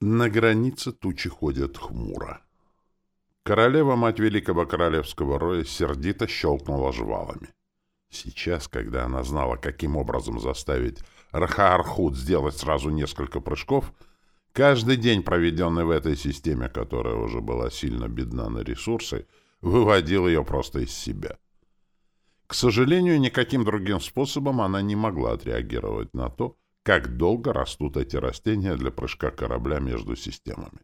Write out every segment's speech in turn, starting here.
На границе тучи ходят хмуро. Королева-мать Великого Королевского Роя сердито щелкнула жвалами. Сейчас, когда она знала, каким образом заставить Рахаархут сделать сразу несколько прыжков, каждый день, проведенный в этой системе, которая уже была сильно бедна на ресурсы, выводил ее просто из себя. К сожалению, никаким другим способом она не могла отреагировать на то, как долго растут эти растения для прыжка корабля между системами.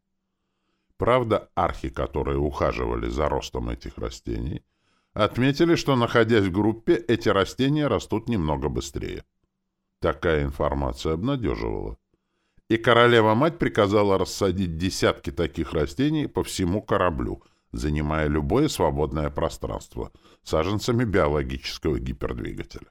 Правда, архи, которые ухаживали за ростом этих растений, отметили, что, находясь в группе, эти растения растут немного быстрее. Такая информация обнадеживала. И королева-мать приказала рассадить десятки таких растений по всему кораблю, занимая любое свободное пространство, саженцами биологического гипердвигателя.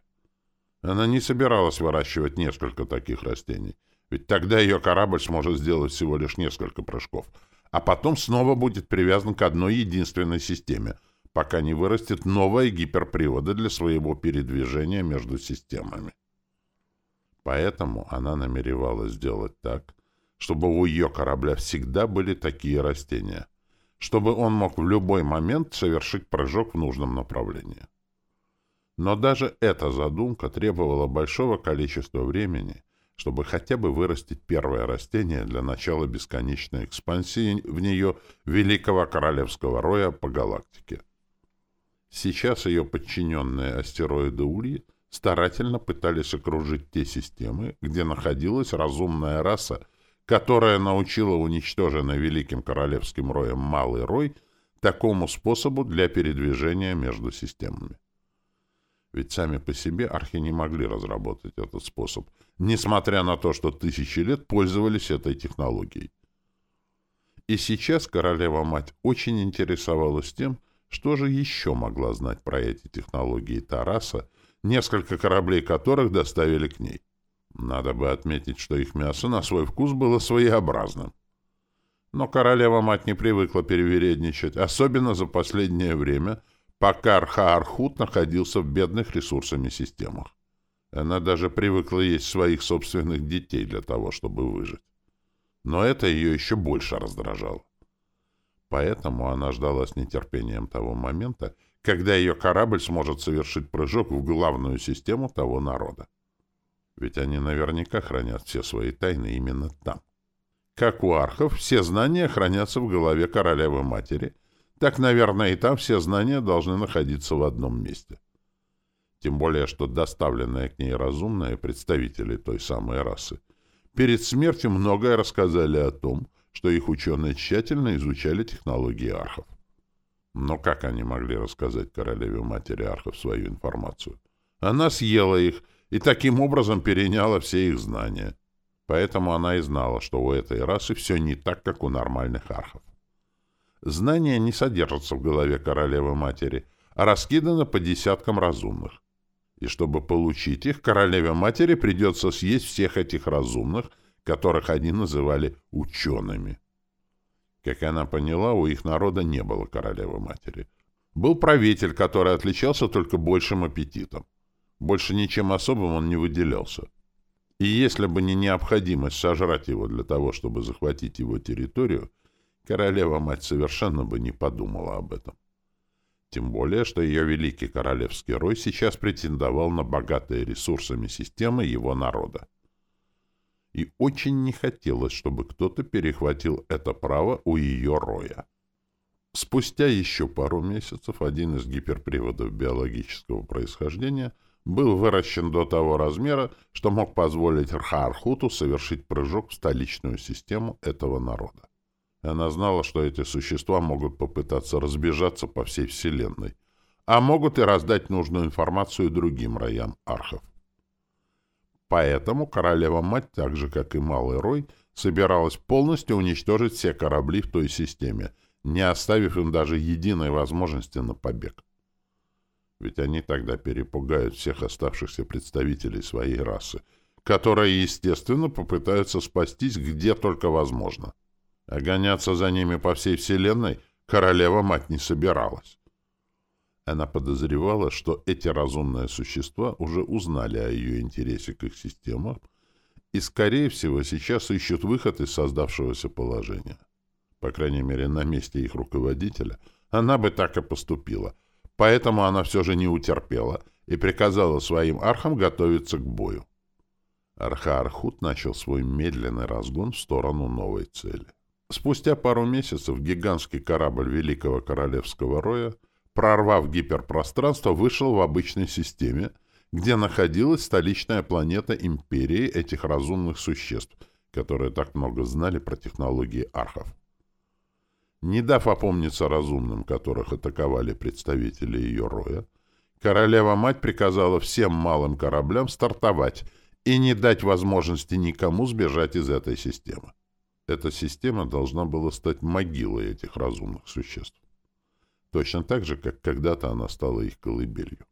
Она не собиралась выращивать несколько таких растений, ведь тогда ее корабль сможет сделать всего лишь несколько прыжков, а потом снова будет привязан к одной единственной системе, пока не вырастет новые гиперприводы для своего передвижения между системами. Поэтому она намеревалась сделать так, чтобы у ее корабля всегда были такие растения, чтобы он мог в любой момент совершить прыжок в нужном направлении. Но даже эта задумка требовала большого количества времени, чтобы хотя бы вырастить первое растение для начала бесконечной экспансии в нее великого королевского роя по галактике. Сейчас ее подчиненные астероиды Ульи старательно пытались окружить те системы, где находилась разумная раса, которая научила уничтоженный великим королевским роем Малый Рой такому способу для передвижения между системами. Ведь сами по себе архи не могли разработать этот способ, несмотря на то, что тысячи лет пользовались этой технологией. И сейчас королева-мать очень интересовалась тем, что же еще могла знать про эти технологии Тараса, несколько кораблей которых доставили к ней. Надо бы отметить, что их мясо на свой вкус было своеобразным. Но королева-мать не привыкла перевередничать, особенно за последнее время, пока Архаархут находился в бедных ресурсами системах. Она даже привыкла есть своих собственных детей для того, чтобы выжить. Но это ее еще больше раздражало. Поэтому она ждала с нетерпением того момента, когда ее корабль сможет совершить прыжок в главную систему того народа. Ведь они наверняка хранят все свои тайны именно там. Как у архов, все знания хранятся в голове королевы-матери, так, наверное, и там все знания должны находиться в одном месте. Тем более, что доставленные к ней разумные представители той самой расы перед смертью многое рассказали о том, что их ученые тщательно изучали технологии архов. Но как они могли рассказать королеве-матери архов свою информацию? Она съела их и таким образом переняла все их знания. Поэтому она и знала, что у этой расы все не так, как у нормальных архов. Знания не содержатся в голове королевы-матери, а раскиданы по десяткам разумных. И чтобы получить их, королеве-матери придется съесть всех этих разумных, которых они называли учеными. Как она поняла, у их народа не было королевы-матери. Был правитель, который отличался только большим аппетитом. Больше ничем особым он не выделялся. И если бы не необходимость сожрать его для того, чтобы захватить его территорию, королева-мать совершенно бы не подумала об этом. Тем более, что ее великий королевский рой сейчас претендовал на богатые ресурсами системы его народа. И очень не хотелось, чтобы кто-то перехватил это право у ее роя. Спустя еще пару месяцев один из гиперприводов биологического происхождения был выращен до того размера, что мог позволить Рхаархуту совершить прыжок в столичную систему этого народа. Она знала, что эти существа могут попытаться разбежаться по всей Вселенной, а могут и раздать нужную информацию другим роям архов. Поэтому королева-мать, так же, как и Малый Рой, собиралась полностью уничтожить все корабли в той системе, не оставив им даже единой возможности на побег. Ведь они тогда перепугают всех оставшихся представителей своей расы, которые, естественно, попытаются спастись где только возможно. А гоняться за ними по всей Вселенной королева-мать не собиралась. Она подозревала, что эти разумные существа уже узнали о ее интересе к их системам и, скорее всего, сейчас ищут выход из создавшегося положения. По крайней мере, на месте их руководителя она бы так и поступила. Поэтому она все же не утерпела и приказала своим архам готовиться к бою. Арха-Архут начал свой медленный разгон в сторону новой цели. Спустя пару месяцев гигантский корабль Великого Королевского Роя, прорвав гиперпространство, вышел в обычной системе, где находилась столичная планета Империи этих разумных существ, которые так много знали про технологии архов. Не дав опомниться разумным, которых атаковали представители ее роя, королева-мать приказала всем малым кораблям стартовать и не дать возможности никому сбежать из этой системы. Эта система должна была стать могилой этих разумных существ. Точно так же, как когда-то она стала их колыбелью.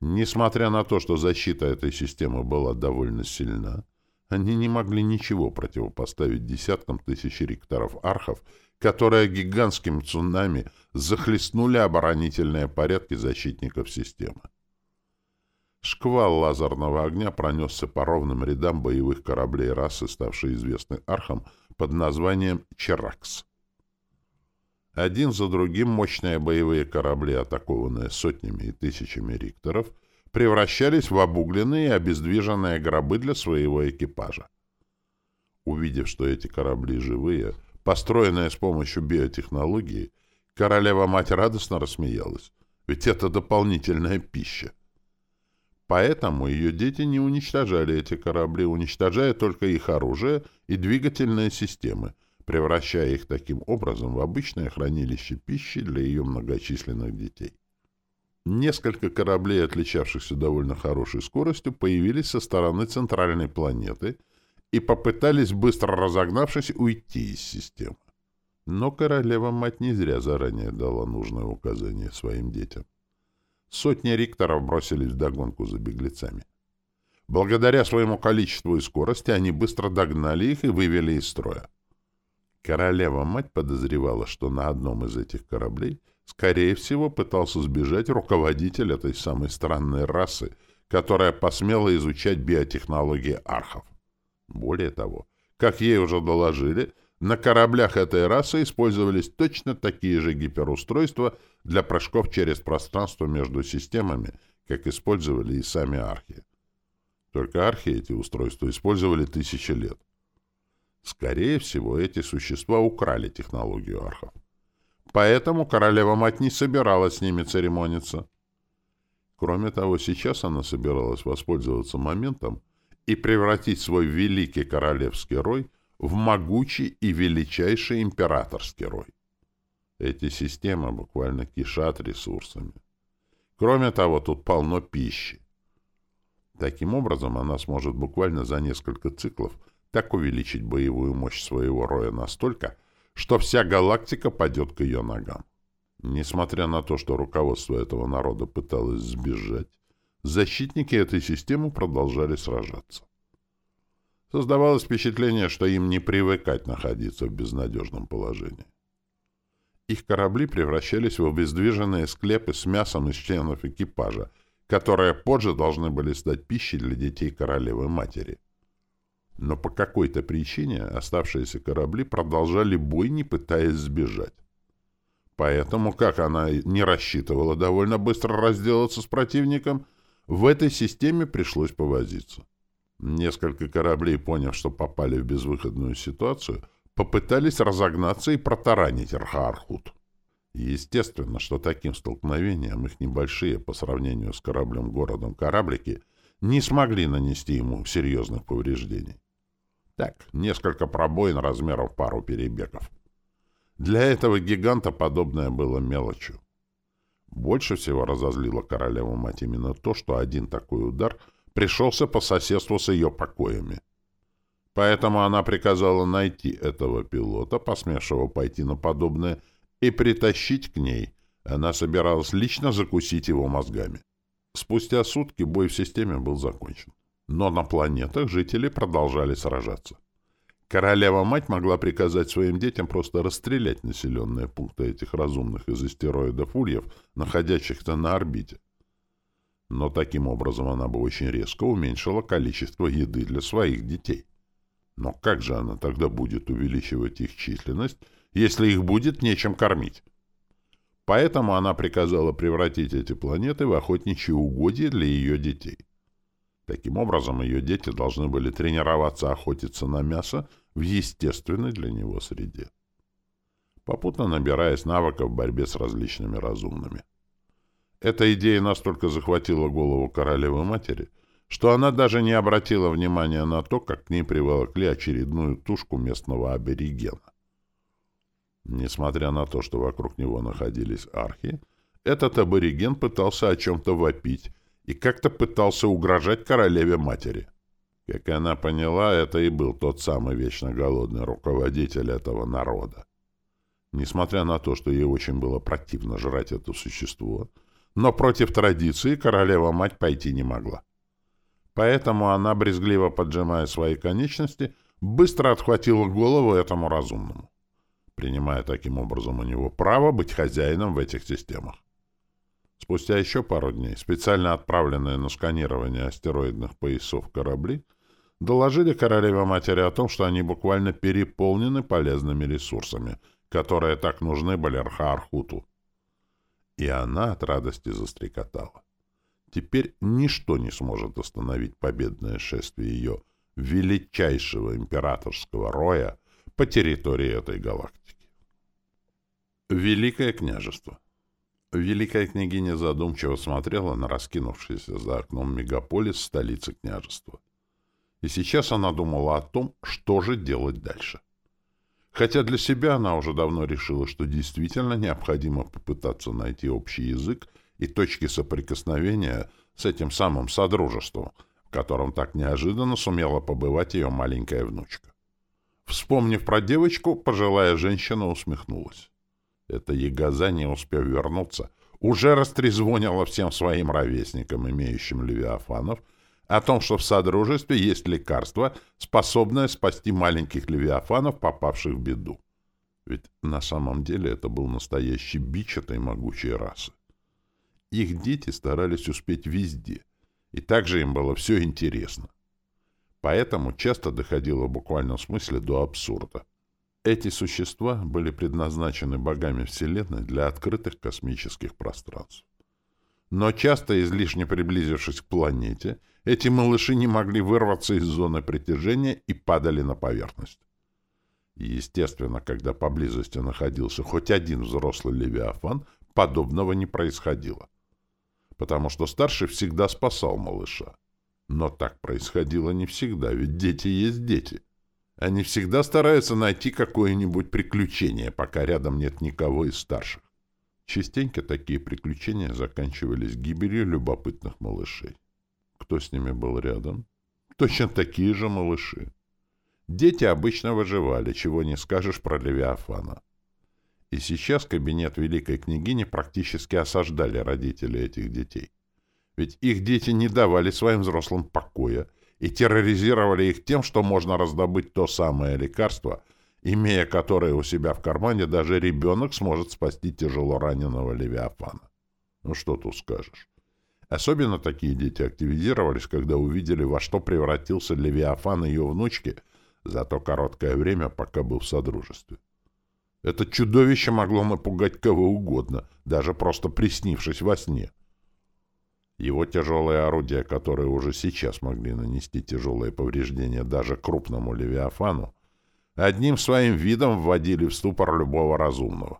Несмотря на то, что защита этой системы была довольно сильна, они не могли ничего противопоставить десяткам тысяч ректоров архов которые гигантским цунами захлестнули оборонительные порядки защитников системы. Шквал лазерного огня пронесся по ровным рядам боевых кораблей расы, ставшей известной архом под названием «Черакс». Один за другим мощные боевые корабли, атакованные сотнями и тысячами рикторов, превращались в обугленные и обездвиженные гробы для своего экипажа. Увидев, что эти корабли живые, построенная с помощью биотехнологии, королева-мать радостно рассмеялась, ведь это дополнительная пища. Поэтому ее дети не уничтожали эти корабли, уничтожая только их оружие и двигательные системы, превращая их таким образом в обычное хранилище пищи для ее многочисленных детей. Несколько кораблей, отличавшихся довольно хорошей скоростью, появились со стороны центральной планеты — и попытались, быстро разогнавшись, уйти из системы. Но королева-мать не зря заранее дала нужное указание своим детям. Сотни рикторов бросились в догонку за беглецами. Благодаря своему количеству и скорости они быстро догнали их и вывели из строя. Королева-мать подозревала, что на одном из этих кораблей, скорее всего, пытался сбежать руководитель этой самой странной расы, которая посмела изучать биотехнологии архов. Более того, как ей уже доложили, на кораблях этой расы использовались точно такие же гиперустройства для прыжков через пространство между системами, как использовали и сами архи. Только архи эти устройства использовали тысячи лет. Скорее всего, эти существа украли технологию архов. Поэтому королева-мать не собиралась с ними церемониться. Кроме того, сейчас она собиралась воспользоваться моментом, и превратить свой великий королевский рой в могучий и величайший императорский рой. Эти системы буквально кишат ресурсами. Кроме того, тут полно пищи. Таким образом, она сможет буквально за несколько циклов так увеличить боевую мощь своего роя настолько, что вся галактика падет к ее ногам. Несмотря на то, что руководство этого народа пыталось сбежать, защитники этой системы продолжали сражаться. Создавалось впечатление, что им не привыкать находиться в безнадежном положении. Их корабли превращались в обездвиженные склепы с мясом из членов экипажа, которые позже должны были стать пищей для детей королевы-матери. Но по какой-то причине оставшиеся корабли продолжали бой, не пытаясь сбежать. Поэтому, как она не рассчитывала довольно быстро разделаться с противником, в этой системе пришлось повозиться. Несколько кораблей, поняв, что попали в безвыходную ситуацию, попытались разогнаться и протаранить Архаархут. Естественно, что таким столкновением их небольшие по сравнению с кораблем-городом кораблики не смогли нанести ему серьезных повреждений. Так, несколько пробоин размеров пару перебегов. Для этого гиганта подобное было мелочью. Больше всего разозлило королеву мать именно то, что один такой удар пришелся по соседству с ее покоями. Поэтому она приказала найти этого пилота, посмевшего пойти на подобное, и притащить к ней. Она собиралась лично закусить его мозгами. Спустя сутки бой в системе был закончен. Но на планетах жители продолжали сражаться. Королева-мать могла приказать своим детям просто расстрелять населенные пункты этих разумных из астероидов ульев, находящихся на орбите. Но таким образом она бы очень резко уменьшила количество еды для своих детей. Но как же она тогда будет увеличивать их численность, если их будет нечем кормить? Поэтому она приказала превратить эти планеты в охотничьи угодья для ее детей. Таким образом, ее дети должны были тренироваться охотиться на мясо в естественной для него среде, попутно набираясь навыков в борьбе с различными разумными. Эта идея настолько захватила голову королевы-матери, что она даже не обратила внимания на то, как к ней приволокли очередную тушку местного аборигена. Несмотря на то, что вокруг него находились архи, этот абориген пытался о чем-то вопить и как-то пытался угрожать королеве-матери. Как она поняла, это и был тот самый вечно голодный руководитель этого народа. Несмотря на то, что ей очень было противно жрать это существо, но против традиции королева-мать пойти не могла. Поэтому она, брезгливо поджимая свои конечности, быстро отхватила голову этому разумному принимая таким образом у него право быть хозяином в этих системах. Спустя еще пару дней специально отправленные на сканирование астероидных поясов корабли доложили королеве-матери о том, что они буквально переполнены полезными ресурсами, которые так нужны были Архаархуту. И она от радости застрекотала. Теперь ничто не сможет остановить победное шествие ее величайшего императорского роя по территории этой галактики. Великое княжество. Великая княгиня задумчиво смотрела на раскинувшийся за окном мегаполис столицы княжества. И сейчас она думала о том, что же делать дальше. Хотя для себя она уже давно решила, что действительно необходимо попытаться найти общий язык и точки соприкосновения с этим самым содружеством, в котором так неожиданно сумела побывать ее маленькая внучка. Вспомнив про девочку, пожилая женщина усмехнулась. Эта ягоза, не успев вернуться, уже растрезвонила всем своим ровесникам, имеющим левиафанов, о том, что в Содружестве есть лекарство, способное спасти маленьких левиафанов, попавших в беду. Ведь на самом деле это был настоящий бич этой могучей расы. Их дети старались успеть везде, и также им было все интересно. Поэтому часто доходило в буквальном смысле до абсурда. Эти существа были предназначены богами Вселенной для открытых космических пространств. Но часто, излишне приблизившись к планете, эти малыши не могли вырваться из зоны притяжения и падали на поверхность. Естественно, когда поблизости находился хоть один взрослый левиафан, подобного не происходило. Потому что старший всегда спасал малыша. Но так происходило не всегда, ведь дети есть дети. Они всегда стараются найти какое-нибудь приключение, пока рядом нет никого из старших. Частенько такие приключения заканчивались гибелью любопытных малышей. Кто с ними был рядом? Точно такие же малыши. Дети обычно выживали, чего не скажешь про Левиафана. И сейчас кабинет великой княгини практически осаждали родители этих детей. Ведь их дети не давали своим взрослым покоя и терроризировали их тем, что можно раздобыть то самое лекарство, имея которое у себя в кармане даже ребенок сможет спасти тяжело раненого Левиафана. Ну что тут скажешь. Особенно такие дети активизировались, когда увидели, во что превратился Левиафан и ее внучки за то короткое время, пока был в Содружестве. Это чудовище могло напугать кого угодно, даже просто приснившись во сне. Его тяжелые орудия, которые уже сейчас могли нанести тяжелые повреждения даже крупному Левиафану, одним своим видом вводили в ступор любого разумного.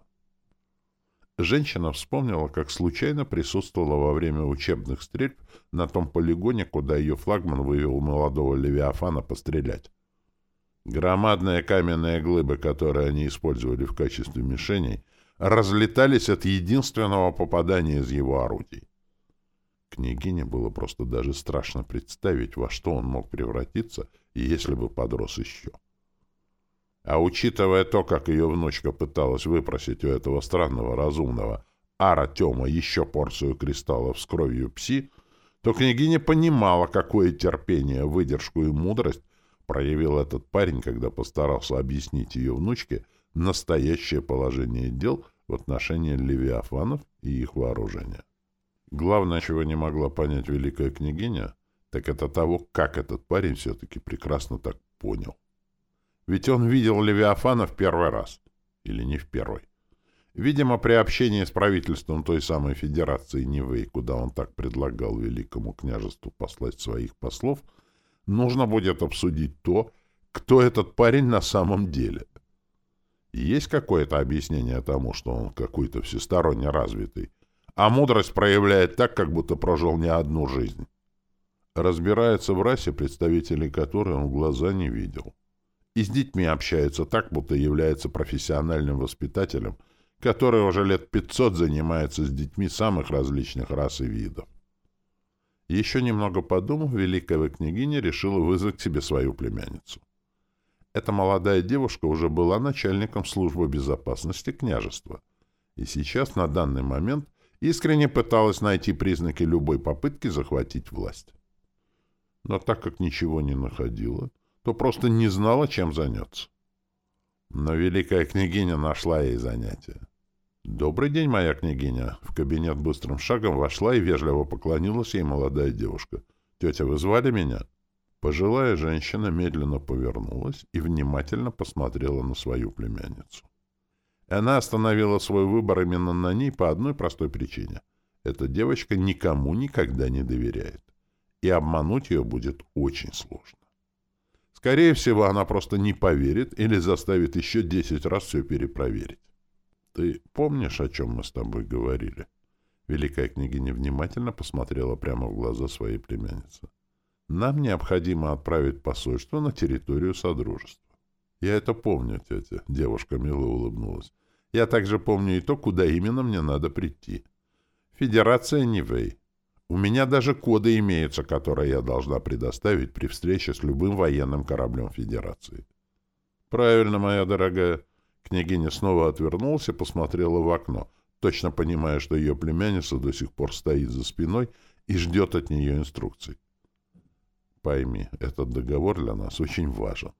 Женщина вспомнила, как случайно присутствовала во время учебных стрельб на том полигоне, куда ее флагман вывел молодого Левиафана пострелять. Громадные каменные глыбы, которые они использовали в качестве мишеней, разлетались от единственного попадания из его орудий. Княгине было просто даже страшно представить, во что он мог превратиться, если бы подрос еще. А учитывая то, как ее внучка пыталась выпросить у этого странного разумного Ара Тема еще порцию кристаллов с кровью пси, то княгиня понимала, какое терпение, выдержку и мудрость проявил этот парень, когда постарался объяснить ее внучке настоящее положение дел в отношении левиафанов и их вооружения. Главное, чего не могла понять великая княгиня, так это того, как этот парень все-таки прекрасно так понял. Ведь он видел Левиафана в первый раз. Или не в первый. Видимо, при общении с правительством той самой Федерации Нивэй, куда он так предлагал Великому княжеству послать своих послов, нужно будет обсудить то, кто этот парень на самом деле. Есть какое-то объяснение тому, что он какой-то всесторонне развитый, а мудрость проявляет так, как будто прожил не одну жизнь. Разбирается в расе, представителей которой он глаза не видел. И с детьми общается так, будто является профессиональным воспитателем, который уже лет 500 занимается с детьми самых различных рас и видов. Еще немного подумав, великая княгиня решила вызвать к себе свою племянницу. Эта молодая девушка уже была начальником службы безопасности княжества, и сейчас, на данный момент, искренне пыталась найти признаки любой попытки захватить власть. Но так как ничего не находила, то просто не знала, чем заняться. Но великая княгиня нашла ей занятие. «Добрый день, моя княгиня!» В кабинет быстрым шагом вошла и вежливо поклонилась ей молодая девушка. «Тетя, вы звали меня?» Пожилая женщина медленно повернулась и внимательно посмотрела на свою племянницу. Она остановила свой выбор именно на ней по одной простой причине. Эта девочка никому никогда не доверяет и обмануть ее будет очень сложно. Скорее всего, она просто не поверит или заставит еще десять раз все перепроверить. Ты помнишь, о чем мы с тобой говорили? Великая княгиня внимательно посмотрела прямо в глаза своей племянницы. Нам необходимо отправить посольство на территорию Содружества. Я это помню, тетя. Девушка мило улыбнулась. Я также помню и то, куда именно мне надо прийти. Федерация Нивэй. У меня даже коды имеются, которые я должна предоставить при встрече с любым военным кораблем Федерации. Правильно, моя дорогая. Княгиня снова отвернулась и посмотрела в окно, точно понимая, что ее племянница до сих пор стоит за спиной и ждет от нее инструкций. Пойми, этот договор для нас очень важен.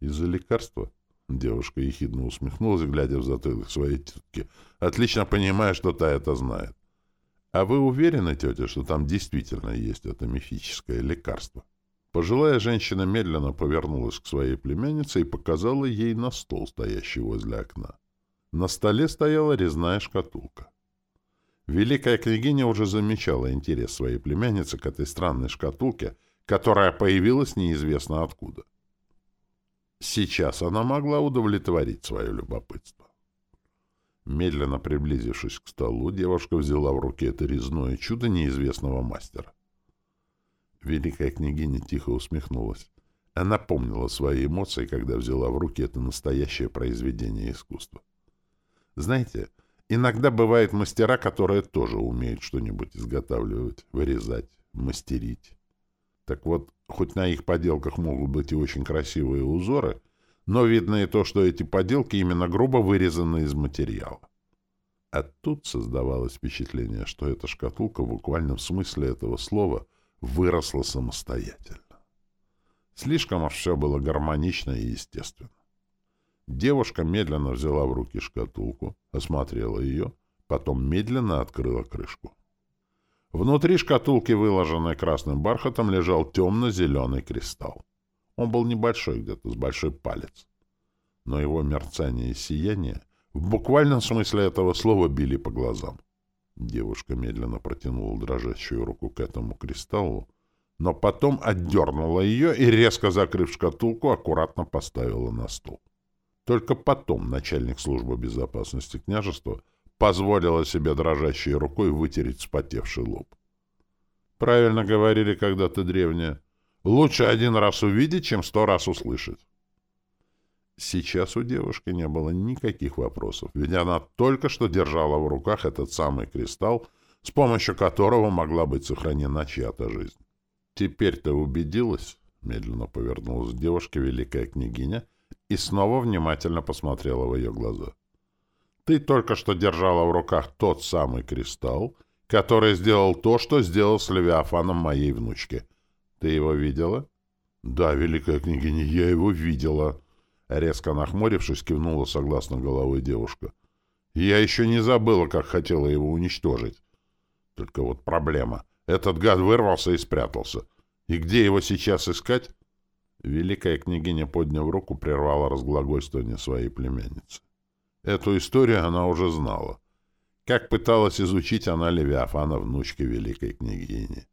Из-за лекарства? Девушка ехидно усмехнулась, глядя в затылок своей тетки, отлично понимая, что та это знает. А вы уверены, тетя, что там действительно есть это мифическое лекарство? Пожилая женщина медленно повернулась к своей племяннице и показала ей на стол, стоящий возле окна. На столе стояла резная шкатулка. Великая княгиня уже замечала интерес своей племянницы к этой странной шкатулке, которая появилась неизвестно откуда. Сейчас она могла удовлетворить свое любопытство. Медленно приблизившись к столу, девушка взяла в руки это резное чудо неизвестного мастера. Великая княгиня тихо усмехнулась. Она помнила свои эмоции, когда взяла в руки это настоящее произведение искусства. Знаете, иногда бывают мастера, которые тоже умеют что-нибудь изготавливать, вырезать, мастерить. Так вот, хоть на их поделках могут быть и очень красивые узоры, но видно и то, что эти поделки именно грубо вырезаны из материала. А тут создавалось впечатление, что эта шкатулка в буквальном смысле этого слова выросла самостоятельно. Слишком уж все было гармонично и естественно. Девушка медленно взяла в руки шкатулку, осмотрела ее, потом медленно открыла крышку. Внутри шкатулки, выложенной красным бархатом, лежал темно-зеленый кристалл. Он был небольшой, где-то с большой палец. Но его мерцание и сияние в буквальном смысле этого слова били по глазам. Девушка медленно протянула дрожащую руку к этому кристаллу, но потом отдернула ее и, резко закрыв шкатулку, аккуратно поставила на стол. Только потом начальник службы безопасности княжества позволила себе дрожащей рукой вытереть вспотевший лоб. Правильно говорили когда-то древние. Лучше один раз увидеть, чем сто раз услышать. Сейчас у девушки не было никаких вопросов, ведь она только что держала в руках этот самый кристалл, с помощью которого могла быть сохранена чья-то жизнь. «Теперь ты убедилась?» — медленно повернулась к девушке великая княгиня и снова внимательно посмотрела в ее глаза. «Ты только что держала в руках тот самый кристалл, который сделал то, что сделал с Левиафаном моей внучке. Ты его видела? Да, великая княгиня, я его видела. Резко нахмурившись, кивнула согласно головой девушка. Я еще не забыла, как хотела его уничтожить. Только вот проблема. Этот гад вырвался и спрятался. И где его сейчас искать? Великая княгиня, подняв руку, прервала разглагольствование своей племянницы. Эту историю она уже знала. Как пыталась изучить она Левиафана, внучки великой княгини.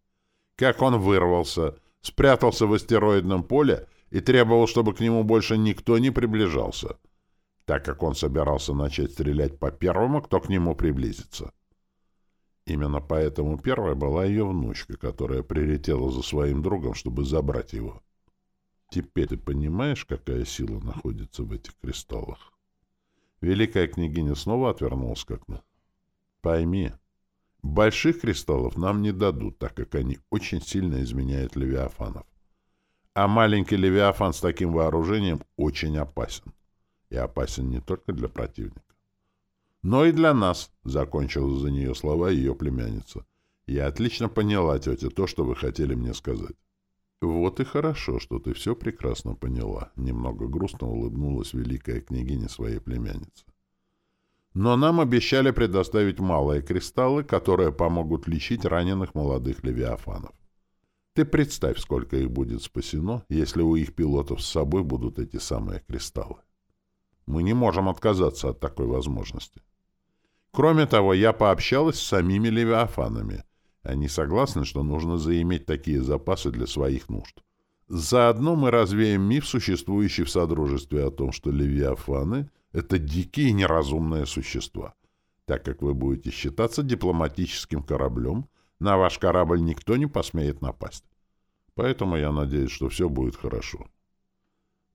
Как он вырвался, спрятался в астероидном поле и требовал, чтобы к нему больше никто не приближался, так как он собирался начать стрелять по первому, кто к нему приблизится. Именно поэтому первой была ее внучка, которая прилетела за своим другом, чтобы забрать его. Теперь ты понимаешь, какая сила находится в этих кристаллах? Великая княгиня снова отвернулась к окну. Пойми, больших кристаллов нам не дадут, так как они очень сильно изменяют левиафанов. А маленький левиафан с таким вооружением очень опасен. И опасен не только для противника. Но и для нас, — закончила за нее слова ее племянница. Я отлично поняла, тетя, то, что вы хотели мне сказать. Вот и хорошо, что ты все прекрасно поняла. Немного грустно улыбнулась великая княгиня своей племянницы. Но нам обещали предоставить малые кристаллы, которые помогут лечить раненых молодых левиафанов. Ты представь, сколько их будет спасено, если у их пилотов с собой будут эти самые кристаллы. Мы не можем отказаться от такой возможности. Кроме того, я пообщалась с самими левиафанами. Они согласны, что нужно заиметь такие запасы для своих нужд. Заодно мы развеем миф, существующий в Содружестве о том, что левиафаны — это дикие неразумные существа. Так как вы будете считаться дипломатическим кораблем, на ваш корабль никто не посмеет напасть. Поэтому я надеюсь, что все будет хорошо.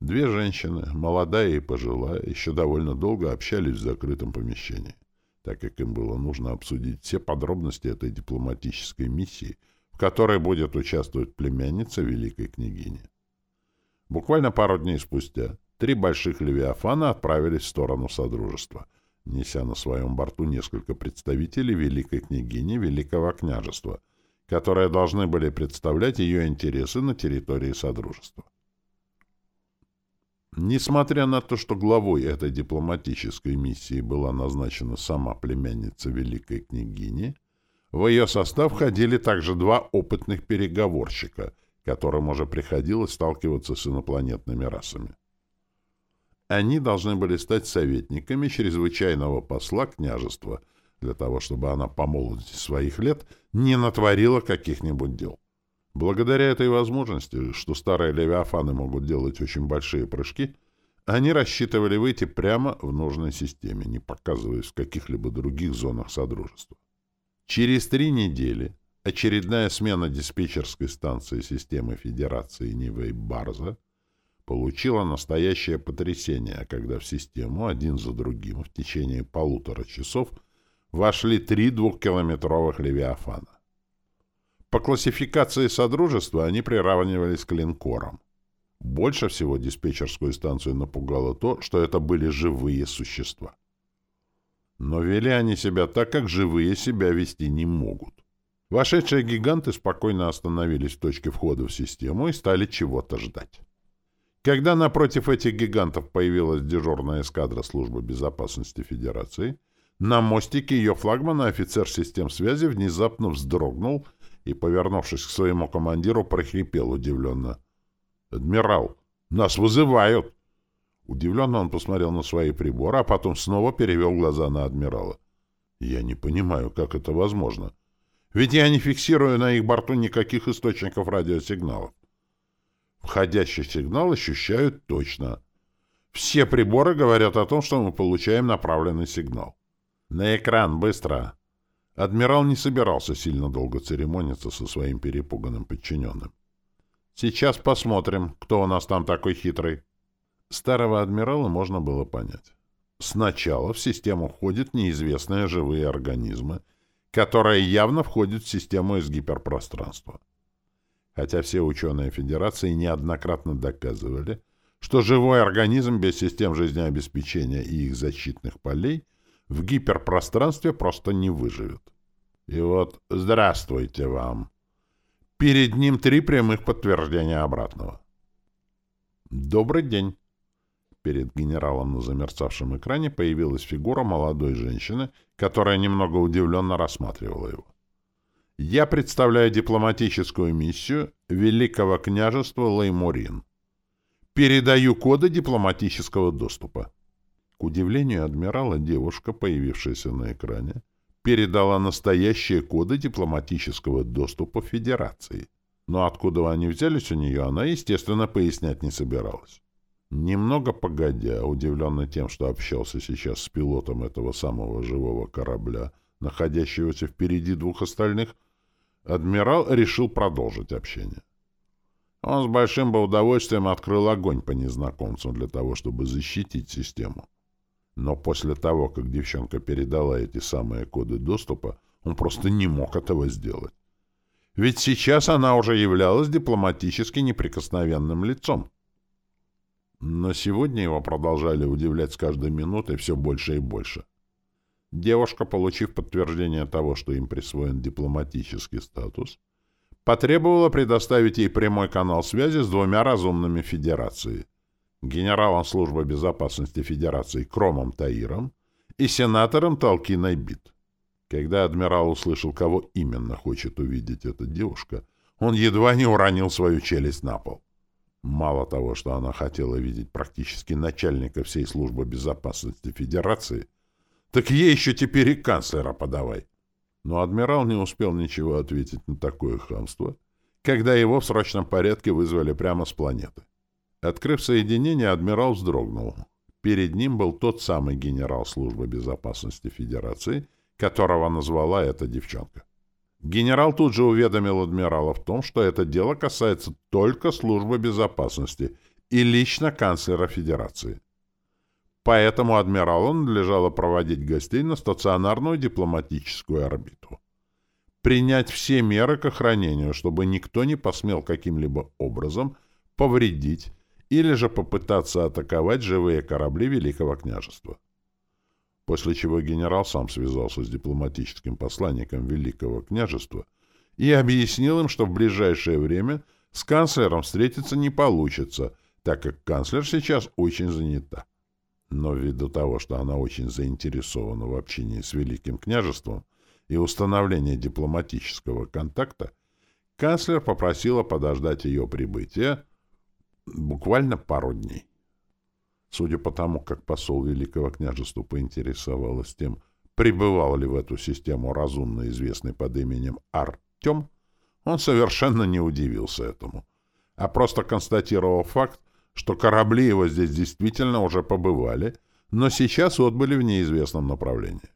Две женщины, молодая и пожилая, еще довольно долго общались в закрытом помещении, так как им было нужно обсудить все подробности этой дипломатической миссии, в которой будет участвовать племянница великой княгини. Буквально пару дней спустя Три больших левиафана отправились в сторону Содружества, неся на своем борту несколько представителей Великой княгини Великого княжества, которые должны были представлять ее интересы на территории Содружества. Несмотря на то, что главой этой дипломатической миссии была назначена сама племянница Великой княгини, в ее состав входили также два опытных переговорщика, которым уже приходилось сталкиваться с инопланетными расами. Они должны были стать советниками чрезвычайного посла княжества, для того, чтобы она по молодости своих лет не натворила каких-нибудь дел. Благодаря этой возможности, что старые левиафаны могут делать очень большие прыжки, они рассчитывали выйти прямо в нужной системе, не показываясь в каких-либо других зонах Содружества. Через три недели очередная смена диспетчерской станции системы Федерации Нивэй-Барза получила настоящее потрясение, когда в систему один за другим в течение полутора часов вошли три двухкилометровых «Левиафана». По классификации Содружества они приравнивались к линкорам. Больше всего диспетчерскую станцию напугало то, что это были живые существа. Но вели они себя так, как живые себя вести не могут. Вошедшие гиганты спокойно остановились в точке входа в систему и стали чего-то ждать. Когда напротив этих гигантов появилась дежурная эскадра Службы безопасности Федерации, на мостике ее флагмана офицер систем связи внезапно вздрогнул и, повернувшись к своему командиру, прохрипел удивленно. «Адмирал, нас вызывают!» Удивленно он посмотрел на свои приборы, а потом снова перевел глаза на адмирала. «Я не понимаю, как это возможно. Ведь я не фиксирую на их борту никаких источников радиосигналов. Входящий сигнал ощущают точно. Все приборы говорят о том, что мы получаем направленный сигнал. На экран, быстро! Адмирал не собирался сильно долго церемониться со своим перепуганным подчиненным. Сейчас посмотрим, кто у нас там такой хитрый. Старого адмирала можно было понять. Сначала в систему входят неизвестные живые организмы, которые явно входят в систему из гиперпространства хотя все ученые Федерации неоднократно доказывали, что живой организм без систем жизнеобеспечения и их защитных полей в гиперпространстве просто не выживет. И вот «Здравствуйте вам!» Перед ним три прямых подтверждения обратного. «Добрый день!» Перед генералом на замерцавшем экране появилась фигура молодой женщины, которая немного удивленно рассматривала его. Я представляю дипломатическую миссию Великого княжества Лаймурин. Передаю коды дипломатического доступа. К удивлению адмирала, девушка, появившаяся на экране, передала настоящие коды дипломатического доступа Федерации. Но откуда они взялись у нее, она, естественно, пояснять не собиралась. Немного погодя, удивленный тем, что общался сейчас с пилотом этого самого живого корабля, находящегося впереди двух остальных, адмирал решил продолжить общение. Он с большим бы удовольствием открыл огонь по незнакомцам для того, чтобы защитить систему. Но после того, как девчонка передала эти самые коды доступа, он просто не мог этого сделать. Ведь сейчас она уже являлась дипломатически неприкосновенным лицом. Но сегодня его продолжали удивлять с каждой минутой все больше и больше. Девушка, получив подтверждение того, что им присвоен дипломатический статус, потребовала предоставить ей прямой канал связи с двумя разумными Федерации — генералом службы безопасности Федерации Кромом Таиром и сенатором Талкиной Бит. Когда адмирал услышал, кого именно хочет увидеть эта девушка, он едва не уронил свою челюсть на пол. Мало того, что она хотела видеть практически начальника всей службы безопасности Федерации, так ей еще теперь и канцлера подавай. Но адмирал не успел ничего ответить на такое хамство, когда его в срочном порядке вызвали прямо с планеты. Открыв соединение, адмирал вздрогнул. Перед ним был тот самый генерал службы безопасности Федерации, которого назвала эта девчонка. Генерал тут же уведомил адмирала в том, что это дело касается только службы безопасности и лично канцлера Федерации. Поэтому адмиралу надлежало проводить гостей на стационарную дипломатическую орбиту. Принять все меры к охранению, чтобы никто не посмел каким-либо образом повредить или же попытаться атаковать живые корабли Великого княжества после чего генерал сам связался с дипломатическим посланником Великого княжества и объяснил им, что в ближайшее время с канцлером встретиться не получится, так как канцлер сейчас очень занята. Но ввиду того, что она очень заинтересована в общении с Великим княжеством и установлении дипломатического контакта, канцлер попросила подождать ее прибытия буквально пару дней. Судя по тому, как посол Великого княжества поинтересовалась тем, пребывал ли в эту систему разумно известный под именем Артем, он совершенно не удивился этому, а просто констатировал факт, что корабли его здесь действительно уже побывали, но сейчас отбыли в неизвестном направлении.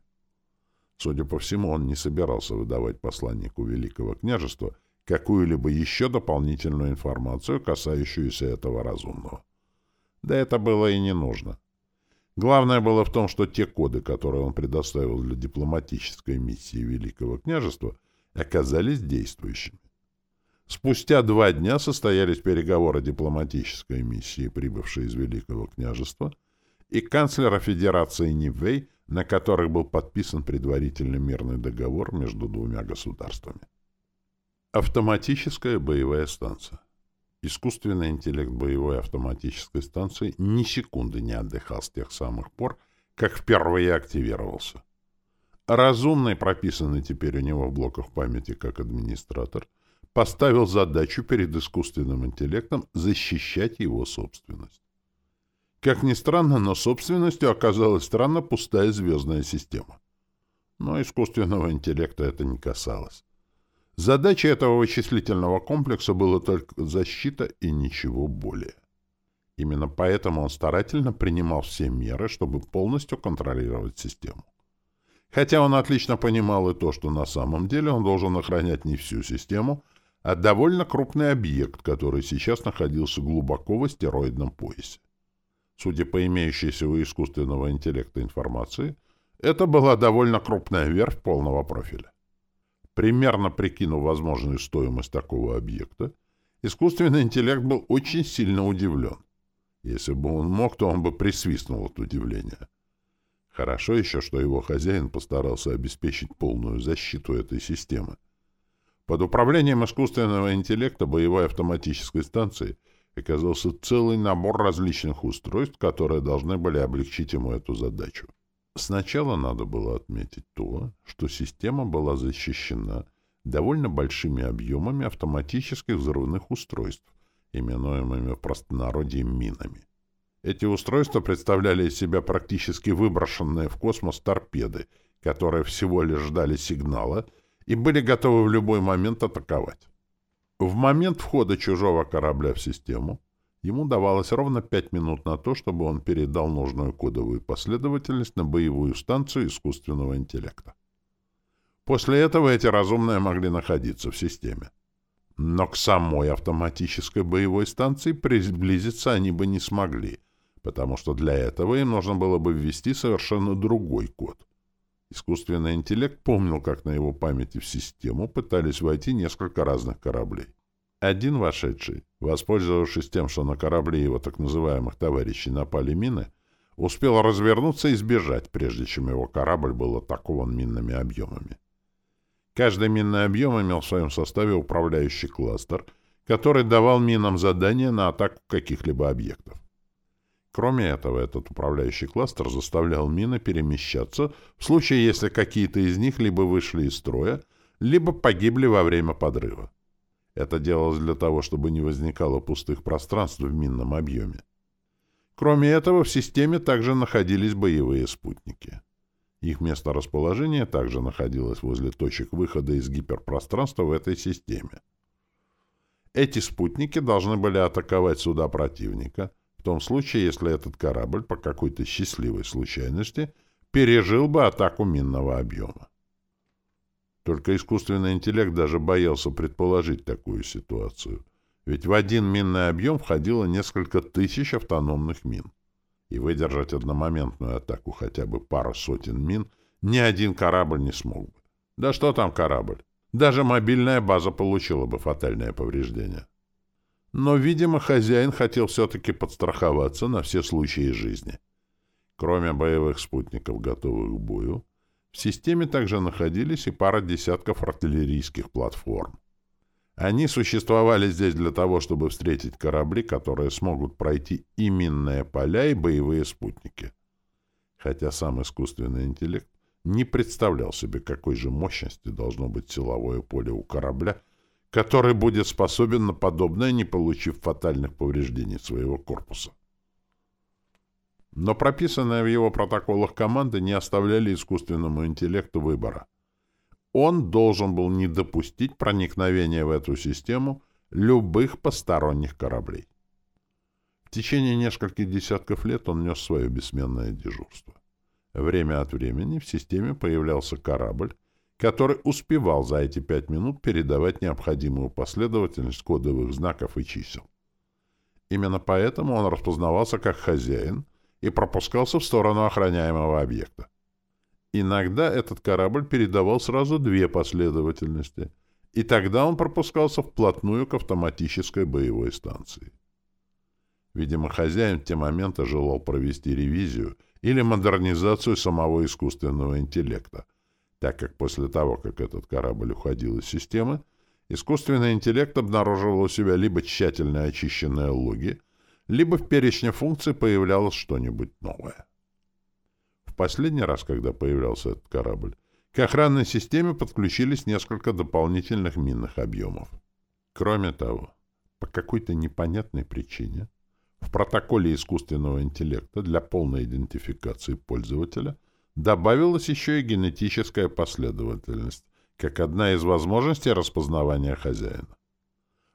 Судя по всему, он не собирался выдавать посланнику Великого княжества какую-либо еще дополнительную информацию, касающуюся этого разумного. Да это было и не нужно. Главное было в том, что те коды, которые он предоставил для дипломатической миссии Великого княжества, оказались действующими. Спустя два дня состоялись переговоры дипломатической миссии, прибывшей из Великого княжества, и канцлера Федерации Нивей, на которых был подписан предварительный мирный договор между двумя государствами. Автоматическая боевая станция. Искусственный интеллект боевой автоматической станции ни секунды не отдыхал с тех самых пор, как впервые активировался. Разумный, прописанный теперь у него в блоках памяти как администратор, поставил задачу перед искусственным интеллектом защищать его собственность. Как ни странно, но собственностью оказалась странно пустая звездная система. Но искусственного интеллекта это не касалось. Задача этого вычислительного комплекса была только защита и ничего более. Именно поэтому он старательно принимал все меры, чтобы полностью контролировать систему. Хотя он отлично понимал и то, что на самом деле он должен охранять не всю систему, а довольно крупный объект, который сейчас находился глубоко в астероидном поясе. Судя по имеющейся у искусственного интеллекта информации, это была довольно крупная верфь полного профиля. Примерно прикинув возможную стоимость такого объекта, искусственный интеллект был очень сильно удивлен. Если бы он мог, то он бы присвистнул от удивления. Хорошо еще, что его хозяин постарался обеспечить полную защиту этой системы. Под управлением искусственного интеллекта боевой автоматической станции оказался целый набор различных устройств, которые должны были облегчить ему эту задачу. Сначала надо было отметить то, что система была защищена довольно большими объемами автоматических взрывных устройств, именуемыми в простонародье минами. Эти устройства представляли из себя практически выброшенные в космос торпеды, которые всего лишь ждали сигнала и были готовы в любой момент атаковать. В момент входа чужого корабля в систему ему давалось ровно пять минут на то, чтобы он передал нужную кодовую последовательность на боевую станцию искусственного интеллекта. После этого эти разумные могли находиться в системе. Но к самой автоматической боевой станции приблизиться они бы не смогли, потому что для этого им нужно было бы ввести совершенно другой код. Искусственный интеллект помнил, как на его памяти в систему пытались войти несколько разных кораблей. Один вошедший, воспользовавшись тем, что на корабле его так называемых товарищей напали мины, успел развернуться и сбежать, прежде чем его корабль был атакован минными объемами. Каждый минный объем имел в своем составе управляющий кластер, который давал минам задания на атаку каких-либо объектов. Кроме этого, этот управляющий кластер заставлял мины перемещаться в случае, если какие-то из них либо вышли из строя, либо погибли во время подрыва. Это делалось для того, чтобы не возникало пустых пространств в минном объеме. Кроме этого, в системе также находились боевые спутники. Их место расположения также находилось возле точек выхода из гиперпространства в этой системе. Эти спутники должны были атаковать суда противника, в том случае, если этот корабль по какой-то счастливой случайности пережил бы атаку минного объема. Только искусственный интеллект даже боялся предположить такую ситуацию, ведь в один минный объем входило несколько тысяч автономных мин и выдержать одномоментную атаку хотя бы пара сотен мин ни один корабль не смог бы. Да что там корабль? Даже мобильная база получила бы фатальное повреждение. Но, видимо, хозяин хотел все-таки подстраховаться на все случаи жизни. Кроме боевых спутников, готовых к бою, в системе также находились и пара десятков артиллерийских платформ. Они существовали здесь для того, чтобы встретить корабли, которые смогут пройти и минные поля, и боевые спутники. Хотя сам искусственный интеллект не представлял себе, какой же мощности должно быть силовое поле у корабля, который будет способен на подобное, не получив фатальных повреждений своего корпуса. Но прописанные в его протоколах команды не оставляли искусственному интеллекту выбора. Он должен был не допустить проникновения в эту систему любых посторонних кораблей. В течение нескольких десятков лет он нес свое бессменное дежурство. Время от времени в системе появлялся корабль, который успевал за эти пять минут передавать необходимую последовательность кодовых знаков и чисел. Именно поэтому он распознавался как хозяин и пропускался в сторону охраняемого объекта. Иногда этот корабль передавал сразу две последовательности, и тогда он пропускался вплотную к автоматической боевой станции. Видимо, хозяин в те моменты желал провести ревизию или модернизацию самого искусственного интеллекта, так как после того, как этот корабль уходил из системы, искусственный интеллект обнаруживал у себя либо тщательно очищенные логи, либо в перечне функций появлялось что-нибудь новое. В последний раз, когда появлялся этот корабль, к охранной системе подключились несколько дополнительных минных объемов. Кроме того, по какой-то непонятной причине в протоколе искусственного интеллекта для полной идентификации пользователя добавилась еще и генетическая последовательность, как одна из возможностей распознавания хозяина.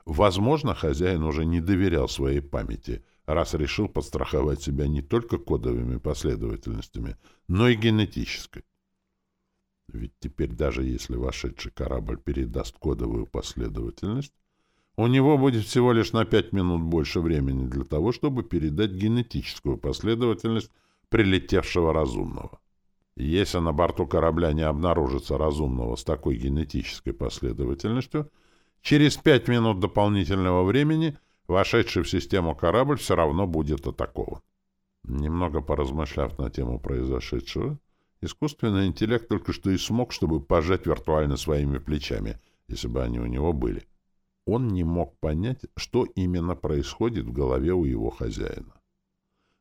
Возможно, хозяин уже не доверял своей памяти – раз решил подстраховать себя не только кодовыми последовательностями, но и генетической. Ведь теперь даже если вошедший корабль передаст кодовую последовательность, у него будет всего лишь на 5 минут больше времени для того, чтобы передать генетическую последовательность прилетевшего разумного. Если на борту корабля не обнаружится разумного с такой генетической последовательностью, через 5 минут дополнительного времени – вошедший в систему корабль все равно будет атакован. Немного поразмышляв на тему произошедшего, искусственный интеллект только что и смог, чтобы пожать виртуально своими плечами, если бы они у него были. Он не мог понять, что именно происходит в голове у его хозяина.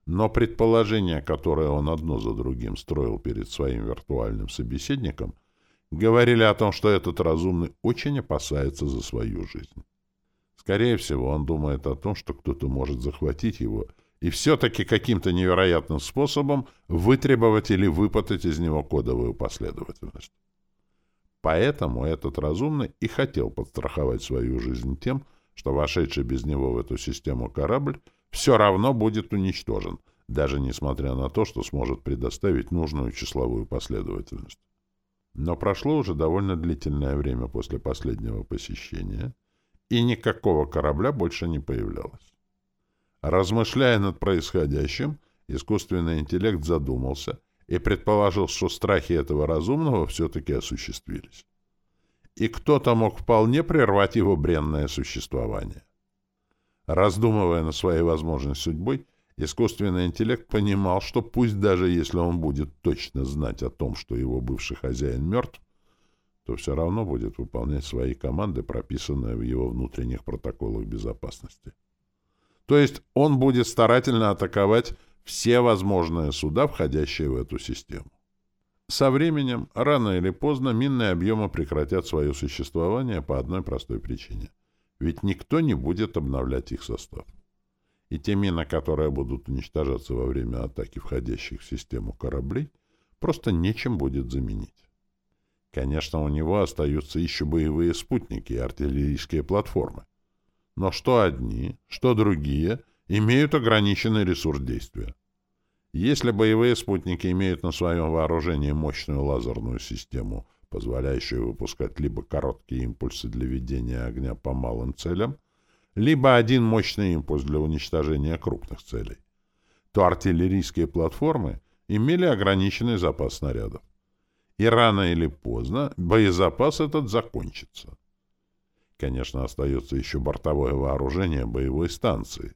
Но предположения, которые он одно за другим строил перед своим виртуальным собеседником, говорили о том, что этот разумный очень опасается за свою жизнь. Скорее всего, он думает о том, что кто-то может захватить его и все-таки каким-то невероятным способом вытребовать или выпытать из него кодовую последовательность. Поэтому этот разумный и хотел подстраховать свою жизнь тем, что вошедший без него в эту систему корабль все равно будет уничтожен, даже несмотря на то, что сможет предоставить нужную числовую последовательность. Но прошло уже довольно длительное время после последнего посещения, и никакого корабля больше не появлялось. Размышляя над происходящим, искусственный интеллект задумался и предположил, что страхи этого разумного все-таки осуществились. И кто-то мог вполне прервать его бренное существование. Раздумывая над своей возможной судьбой, искусственный интеллект понимал, что пусть даже если он будет точно знать о том, что его бывший хозяин мертв, то все равно будет выполнять свои команды, прописанные в его внутренних протоколах безопасности. То есть он будет старательно атаковать все возможные суда, входящие в эту систему. Со временем, рано или поздно, минные объемы прекратят свое существование по одной простой причине. Ведь никто не будет обновлять их состав. И те мины, которые будут уничтожаться во время атаки входящих в систему кораблей, просто нечем будет заменить. Конечно, у него остаются еще боевые спутники и артиллерийские платформы. Но что одни, что другие имеют ограниченный ресурс действия. Если боевые спутники имеют на своем вооружении мощную лазерную систему, позволяющую выпускать либо короткие импульсы для ведения огня по малым целям, либо один мощный импульс для уничтожения крупных целей, то артиллерийские платформы имели ограниченный запас снарядов. И рано или поздно боезапас этот закончится. Конечно, остается еще бортовое вооружение боевой станции.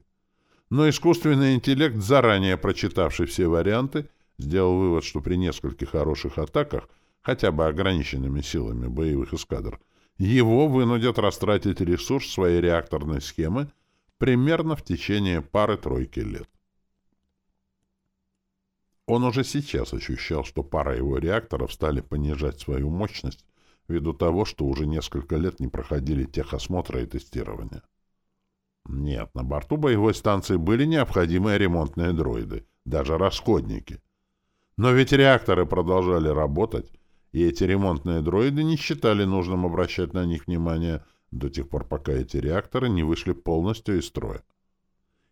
Но искусственный интеллект, заранее прочитавший все варианты, сделал вывод, что при нескольких хороших атаках, хотя бы ограниченными силами боевых эскадр, его вынудят растратить ресурс своей реакторной схемы примерно в течение пары-тройки лет. Он уже сейчас ощущал, что пара его реакторов стали понижать свою мощность ввиду того, что уже несколько лет не проходили техосмотра и тестирования. Нет, на борту боевой станции были необходимые ремонтные дроиды, даже расходники. Но ведь реакторы продолжали работать, и эти ремонтные дроиды не считали нужным обращать на них внимание до тех пор, пока эти реакторы не вышли полностью из строя.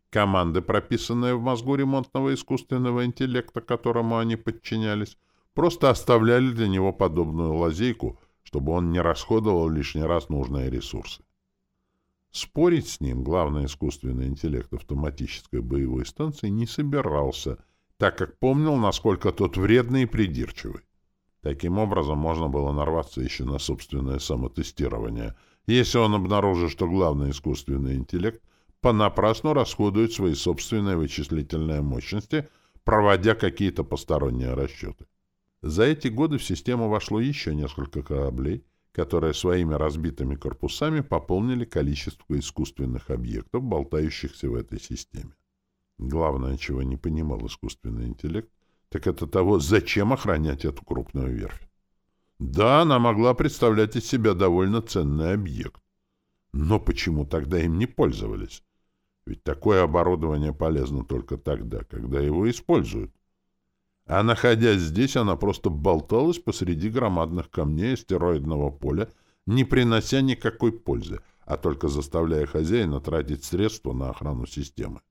Команды, прописанные в мозгу ремонтного искусственного интеллекта, которому они подчинялись, просто оставляли для него подобную лазейку — чтобы он не расходовал лишний раз нужные ресурсы. Спорить с ним главный искусственный интеллект автоматической боевой станции не собирался, так как помнил, насколько тот вредный и придирчивый. Таким образом, можно было нарваться еще на собственное самотестирование, если он обнаружит, что главный искусственный интеллект понапрасну расходует свои собственные вычислительные мощности, проводя какие-то посторонние расчеты. За эти годы в систему вошло еще несколько кораблей, которые своими разбитыми корпусами пополнили количество искусственных объектов, болтающихся в этой системе. Главное, чего не понимал искусственный интеллект, так это того, зачем охранять эту крупную верфь. Да, она могла представлять из себя довольно ценный объект. Но почему тогда им не пользовались? Ведь такое оборудование полезно только тогда, когда его используют. А находясь здесь, она просто болталась посреди громадных камней астероидного поля, не принося никакой пользы, а только заставляя хозяина тратить средства на охрану системы.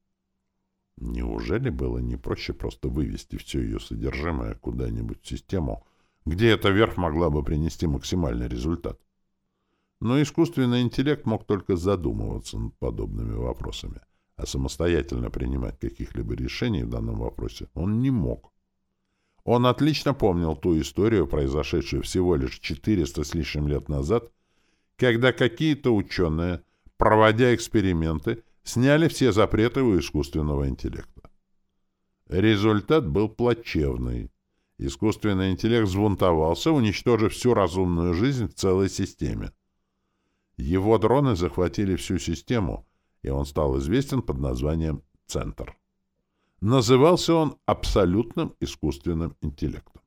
Неужели было не проще просто вывести все ее содержимое куда-нибудь в систему, где эта верх могла бы принести максимальный результат? Но искусственный интеллект мог только задумываться над подобными вопросами, а самостоятельно принимать каких-либо решений в данном вопросе он не мог. Он отлично помнил ту историю, произошедшую всего лишь 400 с лишним лет назад, когда какие-то ученые, проводя эксперименты, сняли все запреты у искусственного интеллекта. Результат был плачевный. Искусственный интеллект взбунтовался, уничтожив всю разумную жизнь в целой системе. Его дроны захватили всю систему, и он стал известен под названием «Центр». Назывался он абсолютным искусственным интеллектом.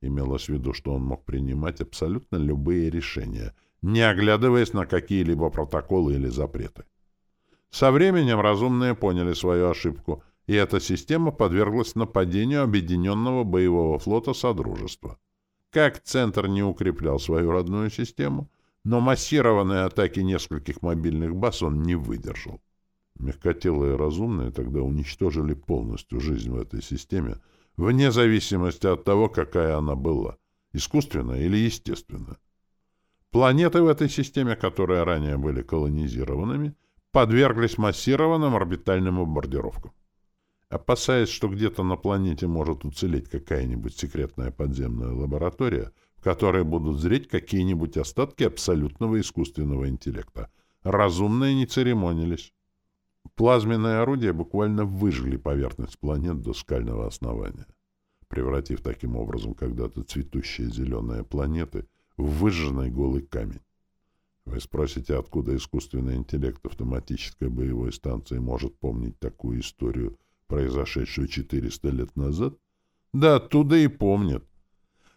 Имелось в виду, что он мог принимать абсолютно любые решения, не оглядываясь на какие-либо протоколы или запреты. Со временем разумные поняли свою ошибку, и эта система подверглась нападению Объединенного боевого флота Содружества. Как Центр не укреплял свою родную систему, но массированные атаки нескольких мобильных баз он не выдержал. Мягкотелые разумные тогда уничтожили полностью жизнь в этой системе, вне зависимости от того, какая она была, искусственная или естественная. Планеты в этой системе, которые ранее были колонизированными, подверглись массированным орбитальным бомбардировкам. Опасаясь, что где-то на планете может уцелеть какая-нибудь секретная подземная лаборатория, в которой будут зреть какие-нибудь остатки абсолютного искусственного интеллекта, разумные не церемонились. Плазменные орудия буквально выжгли поверхность планет до скального основания, превратив таким образом когда-то цветущие зеленые планеты в выжженный голый камень. Вы спросите, откуда искусственный интеллект автоматической боевой станции может помнить такую историю произошедшую 400 лет назад? Да оттуда и помнят.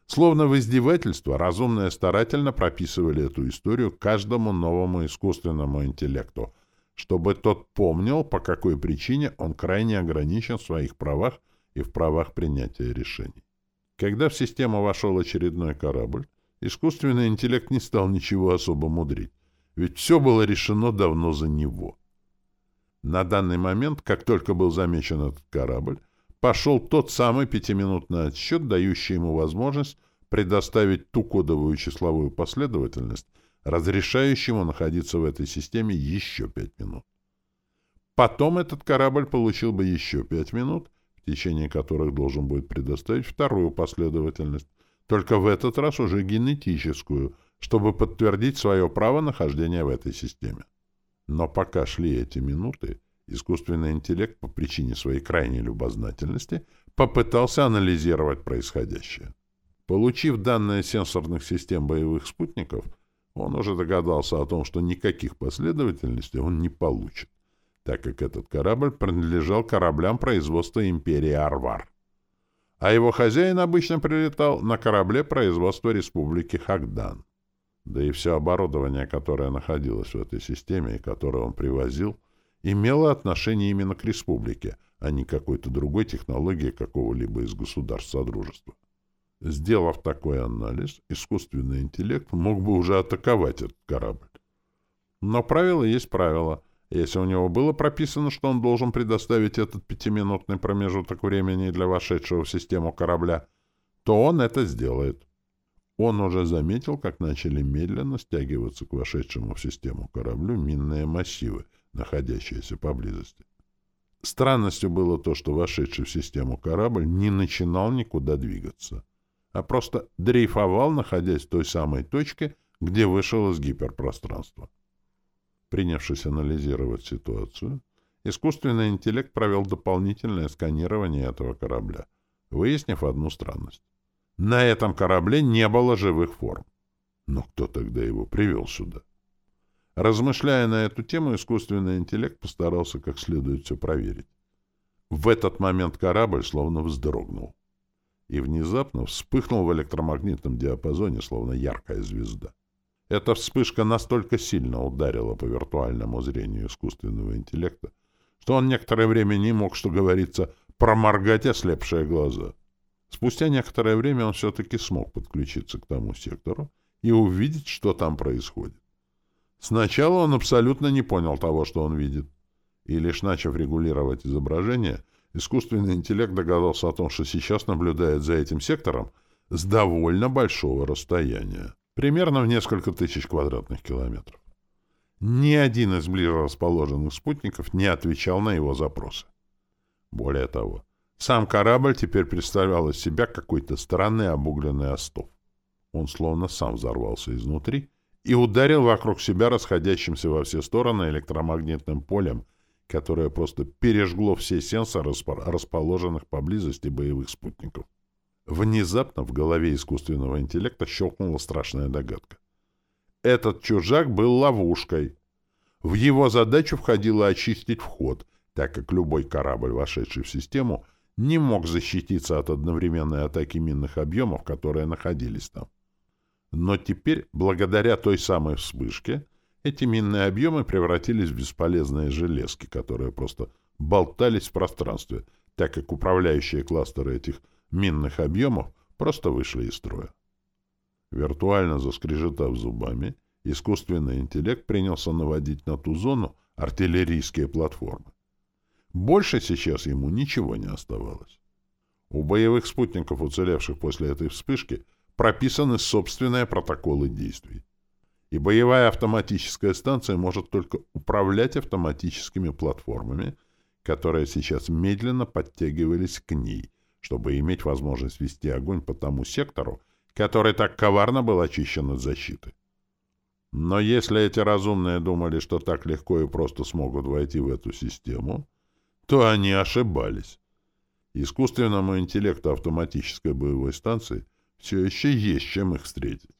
Словно в издевательство, разумные старательно прописывали эту историю каждому новому искусственному интеллекту, чтобы тот помнил, по какой причине он крайне ограничен в своих правах и в правах принятия решений. Когда в систему вошел очередной корабль, искусственный интеллект не стал ничего особо мудрить, ведь все было решено давно за него. На данный момент, как только был замечен этот корабль, пошел тот самый пятиминутный отсчет, дающий ему возможность предоставить ту кодовую числовую последовательность, разрешающую ему находиться в этой системе еще пять минут. Потом этот корабль получил бы еще пять минут, в течение которых должен будет предоставить вторую последовательность, только в этот раз уже генетическую, чтобы подтвердить свое право нахождения в этой системе. Но пока шли эти минуты, искусственный интеллект по причине своей крайней любознательности попытался анализировать происходящее. Получив данные сенсорных систем боевых спутников, он уже догадался о том, что никаких последовательностей он не получит, так как этот корабль принадлежал кораблям производства империи Арвар. А его хозяин обычно прилетал на корабле производства республики Хагдан. Да и все оборудование, которое находилось в этой системе и которое он привозил, имело отношение именно к республике, а не какой-то другой технологии какого-либо из государств Содружества. Сделав такой анализ, искусственный интеллект мог бы уже атаковать этот корабль. Но правило есть правило. Если у него было прописано, что он должен предоставить этот пятиминутный промежуток времени для вошедшего в систему корабля, то он это сделает. Он уже заметил, как начали медленно стягиваться к вошедшему в систему кораблю минные массивы, находящиеся поблизости. Странностью было то, что вошедший в систему корабль не начинал никуда двигаться, а просто дрейфовал, находясь в той самой точке, где вышел из гиперпространства. Принявшись анализировать ситуацию, искусственный интеллект провел дополнительное сканирование этого корабля, выяснив одну странность. На этом корабле не было живых форм. Но кто тогда его привел сюда? Размышляя на эту тему, искусственный интеллект постарался как следует все проверить. В этот момент корабль словно вздрогнул. И внезапно вспыхнул в электромагнитном диапазоне, словно яркая звезда. Эта вспышка настолько сильно ударила по виртуальному зрению искусственного интеллекта, что он некоторое время не мог, что говорится, проморгать ослепшие глаза. Спустя некоторое время он все-таки смог подключиться к тому сектору и увидеть, что там происходит. Сначала он абсолютно не понял того, что он видит. И лишь начав регулировать изображение, искусственный интеллект догадался о том, что сейчас наблюдает за этим сектором с довольно большого расстояния, примерно в несколько тысяч квадратных километров. Ни один из ближе расположенных спутников не отвечал на его запросы. Более того, сам корабль теперь представлял из себя какой-то странный обугленный остов. Он словно сам взорвался изнутри и ударил вокруг себя расходящимся во все стороны электромагнитным полем, которое просто пережгло все сенсоры расположенных поблизости боевых спутников. Внезапно в голове искусственного интеллекта щелкнула страшная догадка. Этот чужак был ловушкой. В его задачу входило очистить вход, так как любой корабль, вошедший в систему, не мог защититься от одновременной атаки минных объемов, которые находились там. Но теперь, благодаря той самой вспышке, эти минные объемы превратились в бесполезные железки, которые просто болтались в пространстве, так как управляющие кластеры этих минных объемов просто вышли из строя. Виртуально заскрежетав зубами, искусственный интеллект принялся наводить на ту зону артиллерийские платформы. Больше сейчас ему ничего не оставалось. У боевых спутников, уцелевших после этой вспышки, прописаны собственные протоколы действий. И боевая автоматическая станция может только управлять автоматическими платформами, которые сейчас медленно подтягивались к ней, чтобы иметь возможность вести огонь по тому сектору, который так коварно был очищен от защиты. Но если эти разумные думали, что так легко и просто смогут войти в эту систему, то они ошибались. Искусственному интеллекту автоматической боевой станции все еще есть чем их встретить.